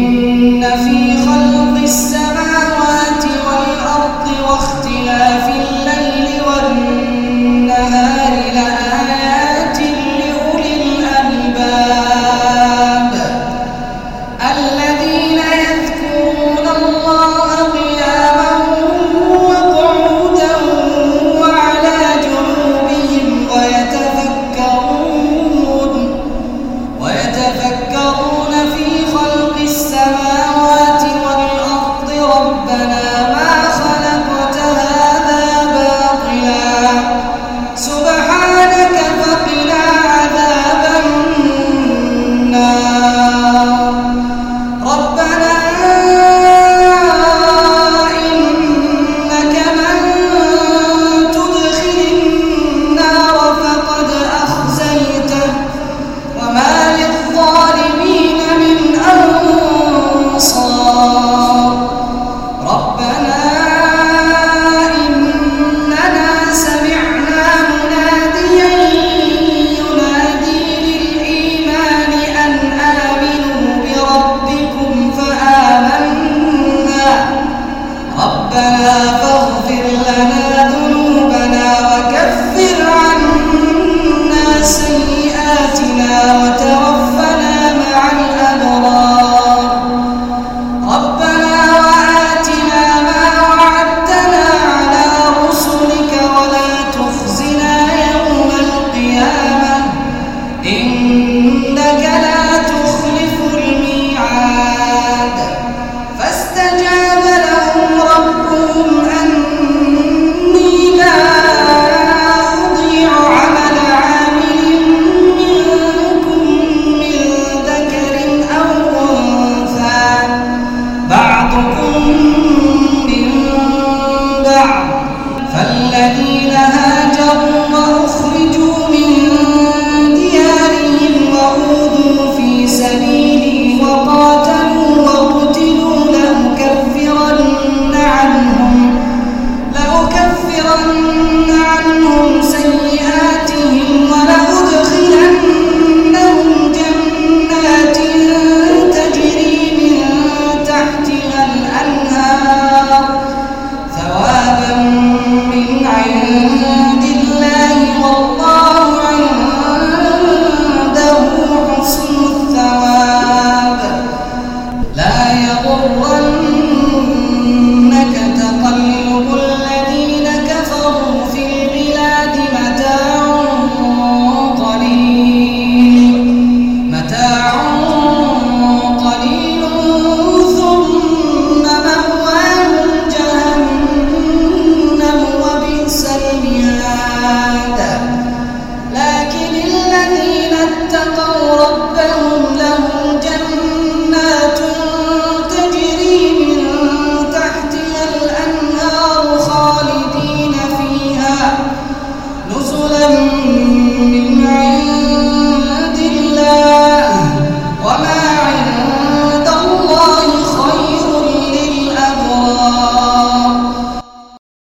إن في Acá